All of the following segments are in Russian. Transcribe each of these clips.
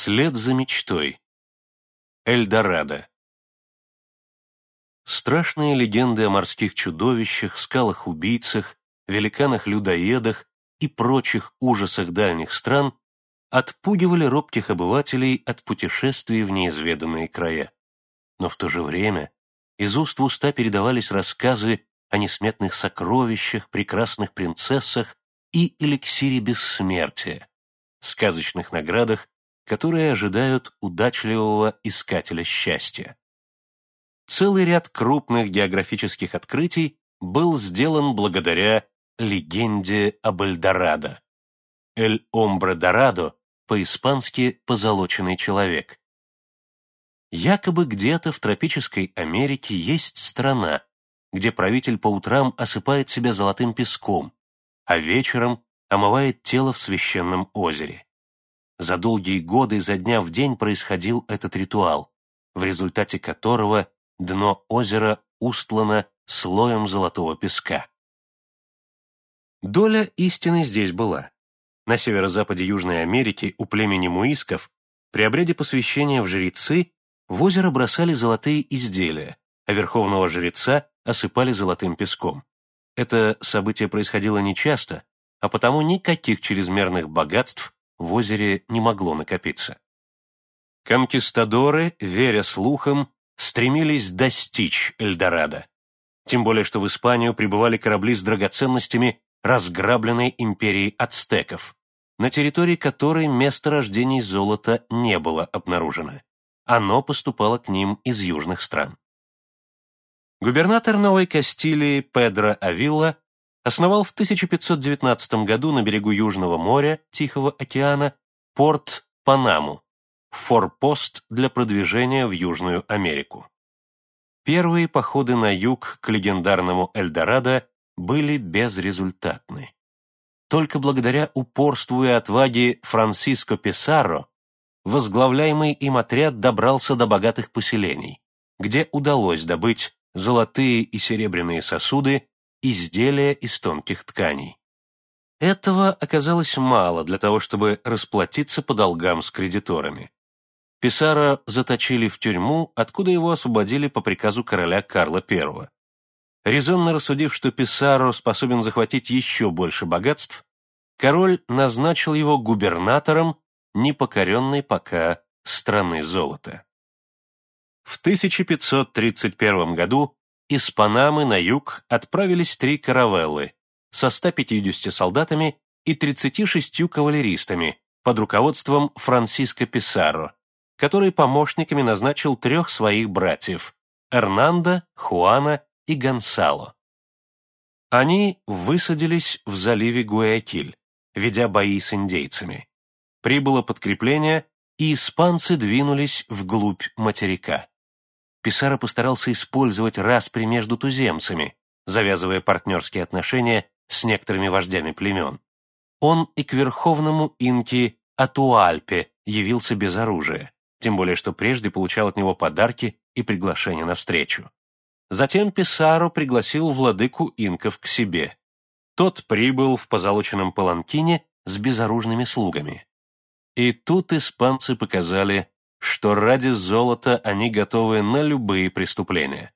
Вслед за мечтой. Эльдорадо. Страшные легенды о морских чудовищах, скалах-убийцах, великанах-людоедах и прочих ужасах дальних стран отпугивали робких обывателей от путешествий в неизведанные края. Но в то же время из уст в уста передавались рассказы о несметных сокровищах, прекрасных принцессах и эликсире бессмертия, сказочных наградах, которые ожидают удачливого искателя счастья. Целый ряд крупных географических открытий был сделан благодаря легенде об Эльдорадо. «Эль Омбре Дорадо» по-испански «позолоченный человек». Якобы где-то в тропической Америке есть страна, где правитель по утрам осыпает себя золотым песком, а вечером омывает тело в священном озере. За долгие годы изо дня в день происходил этот ритуал, в результате которого дно озера устлано слоем золотого песка. Доля истины здесь была. На северо-западе Южной Америки у племени муисков при обряде посвящения в жрецы в озеро бросали золотые изделия, а верховного жреца осыпали золотым песком. Это событие происходило нечасто, а потому никаких чрезмерных богатств в озере не могло накопиться. Конкистадоры, веря слухам, стремились достичь Эльдорадо. Тем более, что в Испанию прибывали корабли с драгоценностями разграбленной империи ацтеков, на территории которой месторождений золота не было обнаружено. Оно поступало к ним из южных стран. Губернатор Новой Кастилии Педро Авилла основал в 1519 году на берегу Южного моря, Тихого океана, порт Панаму, форпост для продвижения в Южную Америку. Первые походы на юг к легендарному Эльдорадо были безрезультатны. Только благодаря упорству и отваге Франсиско Писаро возглавляемый им отряд добрался до богатых поселений, где удалось добыть золотые и серебряные сосуды, изделия из тонких тканей. Этого оказалось мало для того, чтобы расплатиться по долгам с кредиторами. Писара заточили в тюрьму, откуда его освободили по приказу короля Карла I. Резонно рассудив, что Писаро способен захватить еще больше богатств, король назначил его губернатором непокоренной пока страны золота. В 1531 году из Панамы на юг отправились три каравеллы со 150 солдатами и 36 кавалеристами под руководством Франсиско Писаро, который помощниками назначил трех своих братьев – Эрнандо, Хуана и Гонсало. Они высадились в заливе Гуаякиль, ведя бои с индейцами. Прибыло подкрепление, и испанцы двинулись вглубь материка. Писаро постарался использовать распри между туземцами, завязывая партнерские отношения с некоторыми вождями племен. Он и к верховному инке Атуальпе явился без оружия, тем более что прежде получал от него подарки и приглашения на встречу. Затем Писаро пригласил владыку инков к себе. Тот прибыл в позолоченном паланкине с безоружными слугами. И тут испанцы показали, что ради золота они готовы на любые преступления.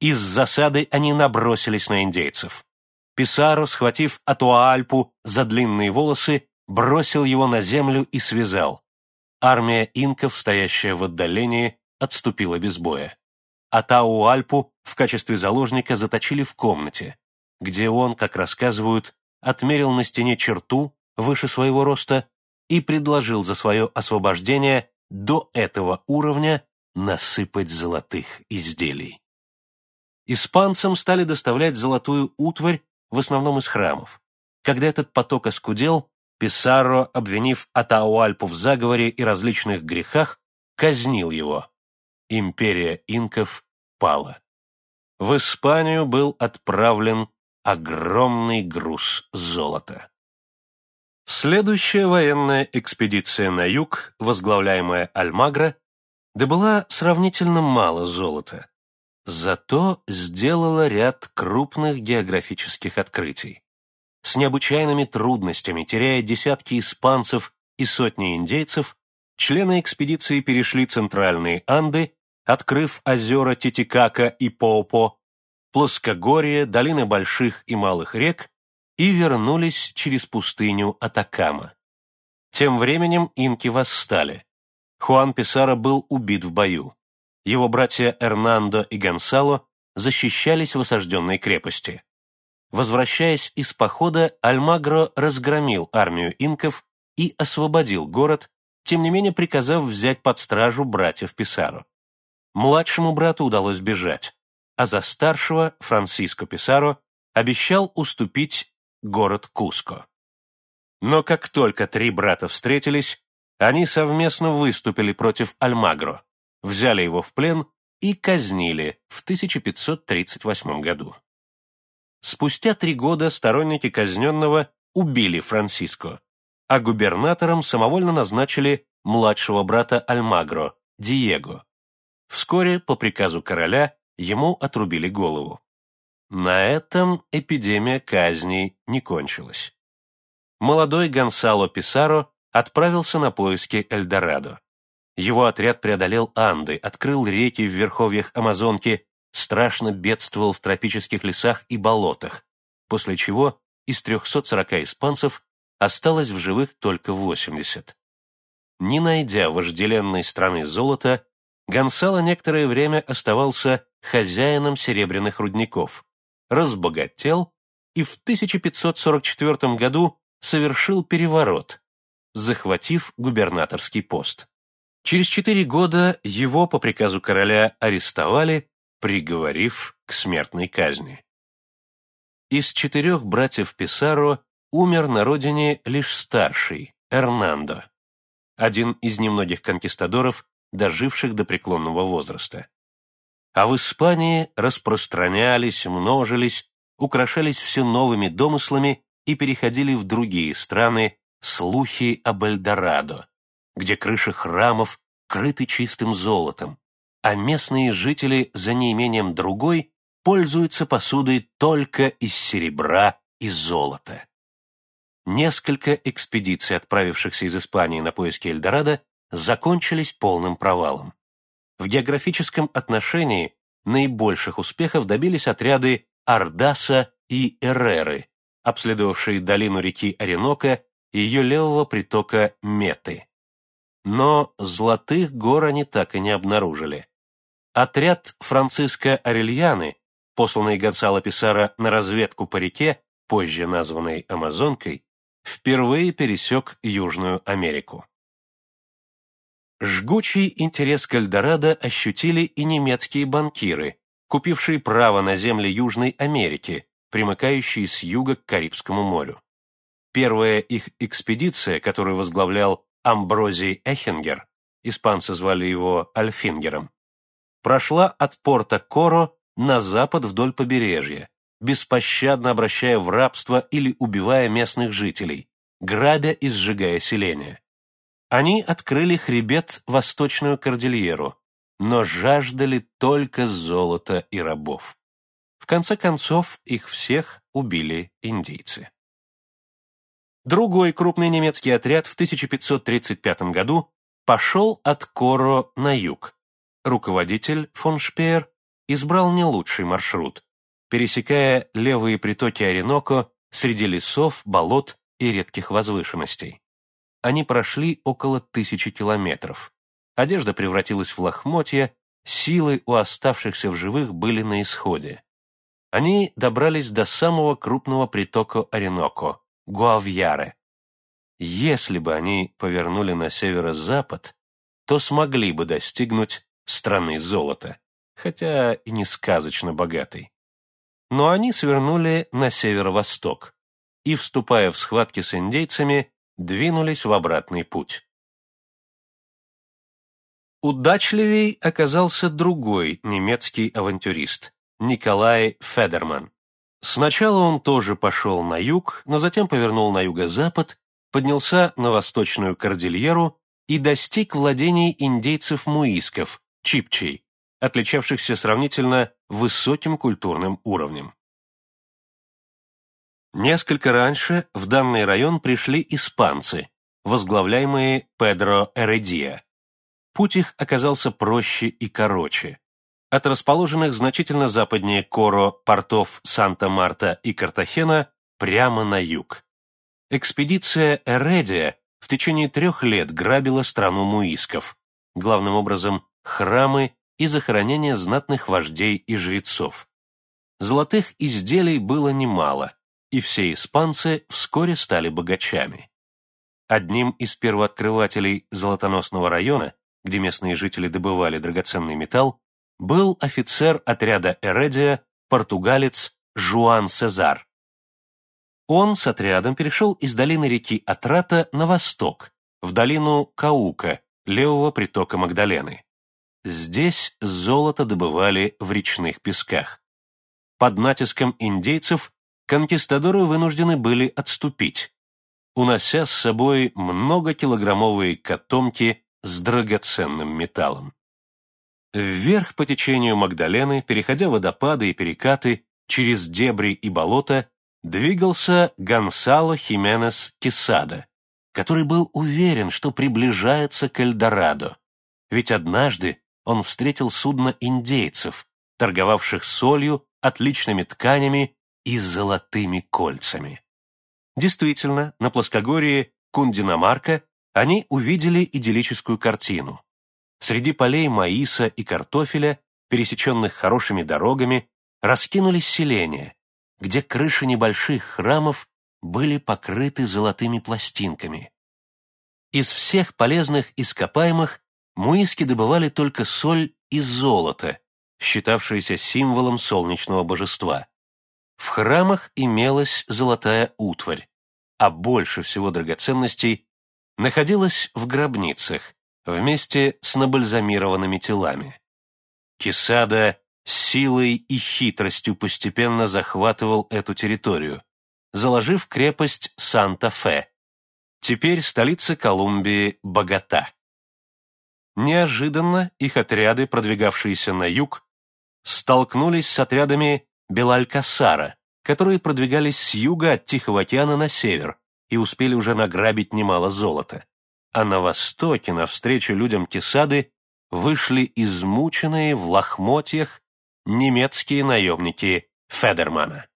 Из засады они набросились на индейцев. Писаро, схватив Атуаальпу за длинные волосы, бросил его на землю и связал. Армия инков, стоящая в отдалении, отступила без боя. Атауальпу в качестве заложника заточили в комнате, где он, как рассказывают, отмерил на стене черту выше своего роста и предложил за свое освобождение до этого уровня насыпать золотых изделий. Испанцам стали доставлять золотую утварь в основном из храмов. Когда этот поток оскудел, Писарро, обвинив Атауальпу в заговоре и различных грехах, казнил его. Империя инков пала. В Испанию был отправлен огромный груз золота. Следующая военная экспедиция на юг, возглавляемая Альмагро, добыла сравнительно мало золота, зато сделала ряд крупных географических открытий. С необычайными трудностями, теряя десятки испанцев и сотни индейцев, члены экспедиции перешли центральные Анды, открыв озера Титикака и Поопо, плоскогорье, долины больших и малых рек и вернулись через пустыню Атакама. Тем временем инки восстали. Хуан Писаро был убит в бою. Его братья Эрнандо и Гонсало защищались в осажденной крепости. Возвращаясь из похода, Альмагро разгромил армию инков и освободил город, тем не менее приказав взять под стражу братьев Писаро. Младшему брату удалось бежать, а за старшего, Франциско Писаро, обещал уступить город Куско. Но как только три брата встретились, они совместно выступили против Альмагро, взяли его в плен и казнили в 1538 году. Спустя три года сторонники казненного убили Франциско, а губернатором самовольно назначили младшего брата Альмагро, Диего. Вскоре, по приказу короля, ему отрубили голову. На этом эпидемия казней не кончилась. Молодой Гонсало Писаро отправился на поиски Эльдорадо. Его отряд преодолел Анды, открыл реки в верховьях Амазонки, страшно бедствовал в тропических лесах и болотах, после чего из 340 испанцев осталось в живых только 80. Не найдя вожделенной страны золота, Гонсало некоторое время оставался хозяином серебряных рудников, разбогател и в 1544 году совершил переворот, захватив губернаторский пост. Через четыре года его по приказу короля арестовали, приговорив к смертной казни. Из четырех братьев Писаро умер на родине лишь старший, Эрнандо, один из немногих конкистадоров, доживших до преклонного возраста. А в Испании распространялись, множились, украшались все новыми домыслами и переходили в другие страны слухи об Эльдорадо, где крыши храмов крыты чистым золотом, а местные жители за неимением другой пользуются посудой только из серебра и золота. Несколько экспедиций, отправившихся из Испании на поиски Эльдорадо, закончились полным провалом. В географическом отношении наибольших успехов добились отряды Ардаса и Эреры, обследовавшие долину реки Оренока и ее левого притока Меты. Но золотых гор они так и не обнаружили. Отряд Франциско Орельяны, посланный Гонсало Писаро на разведку по реке, позже названной Амазонкой, впервые пересек Южную Америку. Жгучий интерес к Эльдорадо ощутили и немецкие банкиры, купившие право на земли Южной Америки, примыкающие с юга к Карибскому морю. Первая их экспедиция, которую возглавлял Амброзий Эхингер, испанцы звали его Альфингером, прошла от порта Коро на запад вдоль побережья, беспощадно обращая в рабство или убивая местных жителей, грабя и сжигая селения. Они открыли хребет Восточную Кордильеру, но жаждали только золота и рабов. В конце концов, их всех убили индейцы. Другой крупный немецкий отряд в 1535 году пошел от Коро на юг. Руководитель фон Шпеер избрал не лучший маршрут, пересекая левые притоки Ореноко среди лесов, болот и редких возвышенностей. Они прошли около тысячи километров. Одежда превратилась в лохмотья, силы у оставшихся в живых были на исходе. Они добрались до самого крупного притока Ореноко – Гуавьяре. Если бы они повернули на северо-запад, то смогли бы достигнуть страны золота, хотя и не сказочно богатой. Но они свернули на северо-восток и, вступая в схватки с индейцами, двинулись в обратный путь. Удачливей оказался другой немецкий авантюрист – Николай Федерман. Сначала он тоже пошел на юг, но затем повернул на юго-запад, поднялся на восточную кордильеру и достиг владений индейцев-муисков, чипчей, отличавшихся сравнительно высоким культурным уровнем. Несколько раньше в данный район пришли испанцы возглавляемые Педро Эредия. Путь их оказался проще и короче. От расположенных значительно западнее Коро портов Санта-Марта и Картахена прямо на юг. Экспедиция Эредия в течение трех лет грабила страну муисков, главным образом храмы и захоронения знатных вождей и жрецов. Золотых изделий было немало, и все испанцы вскоре стали богачами. Одним из первооткрывателей золотоносного района, где местные жители добывали драгоценный металл, был офицер отряда Эредия, португалец Жуан Сезар. Он с отрядом перешел из долины реки Атрата на восток, в долину Каука, левого притока Магдалены. Здесь золото добывали в речных песках. Под натиском индейцев конкистадоры вынуждены были отступить, унося с собой многокилограммовые котомки с драгоценным металлом. Вверх по течению Магдалены, переходя водопады и перекаты, через дебри и болота, двигался Гонсало Хименес Кесада, который был уверен, что приближается к Эльдорадо. Ведь однажды он встретил судно индейцев, торговавших солью, отличными тканями и золотыми кольцами. Действительно, на плоскогорье Кундинамарка они увидели идиллическую картину. Среди полей маиса и картофеля, пересеченных хорошими дорогами, раскинулись селения, где крыши небольших храмов были покрыты золотыми пластинками. Из всех полезных ископаемых муиски добывали только соль и золото, считавшиеся символом солнечного божества. В храмах имелась золотая утварь, а больше всего драгоценностей находилось в гробницах, вместе с набальзамированными телами. Кисада силой и хитростью постепенно захватывал эту территорию, заложив крепость Санта-Фе, теперь столица Колумбии Богота. Неожиданно их отряды, продвигавшиеся на юг, столкнулись с отрядами Белалькасара, которые продвигались с юга от Тихого океана на север и успели уже награбить немало золота. А на востоке, навстречу людям Кесады, вышли измученные в лохмотьях немецкие наемники Федермана.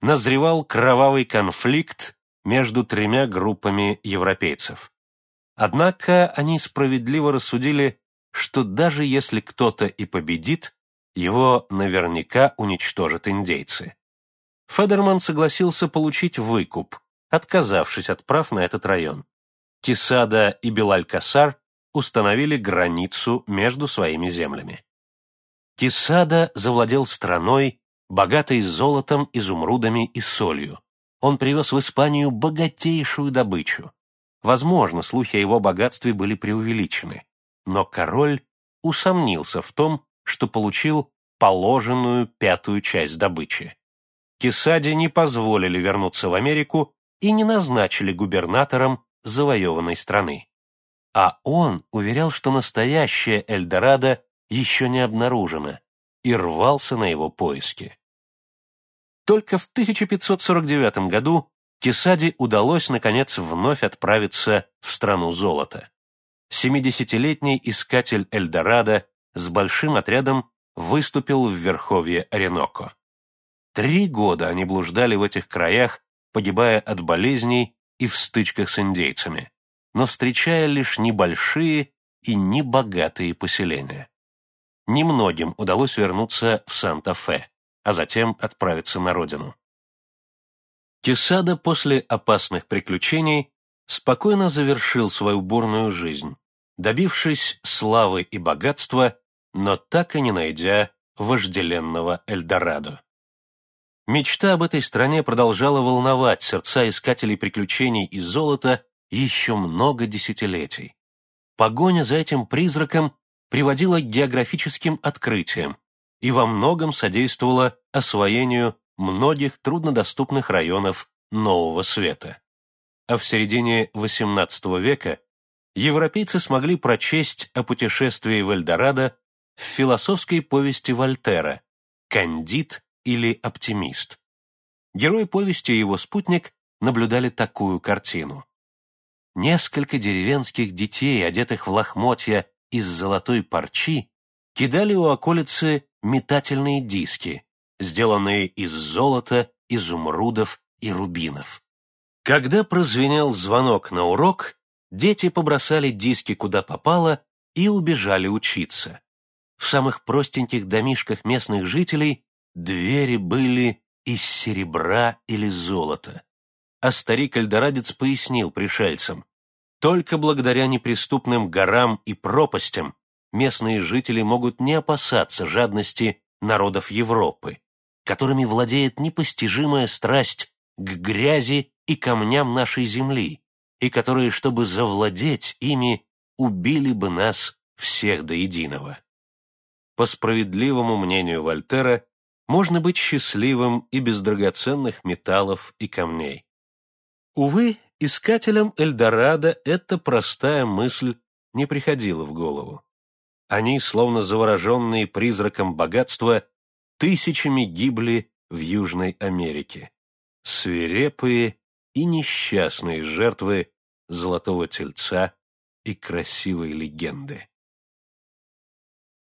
Назревал кровавый конфликт между тремя группами европейцев. Однако они справедливо рассудили, что даже если кто-то и победит, его наверняка уничтожат индейцы. Федерман согласился получить выкуп, отказавшись от прав на этот район. Кисада и Белаль-Касар установили границу между своими землями. Кисада завладел страной, богатой золотом, изумрудами и солью. Он привез в Испанию богатейшую добычу. Возможно, слухи о его богатстве были преувеличены, но король усомнился в том, что получил положенную пятую часть добычи. Кесаде не позволили вернуться в Америку и не назначили губернатором завоеванной страны. А он уверял, что настоящее Эльдорадо еще не обнаружено, и рвался на его поиски. Только в 1549 году Кесаде удалось, наконец, вновь отправиться в страну золота. Семидесятилетний искатель Эльдорадо с большим отрядом выступил в Верховье Ореноко. Три года они блуждали в этих краях, погибая от болезней и в стычках с индейцами, но встречая лишь небольшие и небогатые поселения. Немногим удалось вернуться в Санта-Фе, а затем отправиться на родину. Кесада после опасных приключений спокойно завершил свою бурную жизнь, добившись славы и богатства, но так и не найдя вожделенного Эльдорадо. Мечта об этой стране продолжала волновать сердца искателей приключений и золота еще много десятилетий. Погоня за этим призраком приводила к географическим открытиям и во многом содействовала освоению многих труднодоступных районов Нового Света. А в середине XVIII века европейцы смогли прочесть о путешествии в Эльдорадо в философской повести Вольтера «Кандид или оптимист». Герои повести и его спутник наблюдали такую картину. несколько деревенских детей, одетых в лохмотья из золотой парчи, кидали у околицы метательные диски, сделанные из золота, изумрудов и рубинов. Когда прозвенел звонок на урок, дети побросали диски куда попало и убежали учиться. В самых простеньких домишках местных жителей двери были из серебра или золота. А старик Эльдорадец пояснил пришельцам, только благодаря неприступным горам и пропастям местные жители могут не опасаться жадности народов Европы, которыми владеет непостижимая страсть к грязи и камням нашей земли, и которые, чтобы завладеть ими, убили бы нас всех до единого. По справедливому мнению Вольтера, можно быть счастливым и без драгоценных металлов и камней. Увы, искателям Эльдорадо эта простая мысль не приходила в голову. Они, словно завороженные призраком богатства, тысячами гибли в Южной Америке. Свирепые и несчастные жертвы золотого тельца и красивой легенды.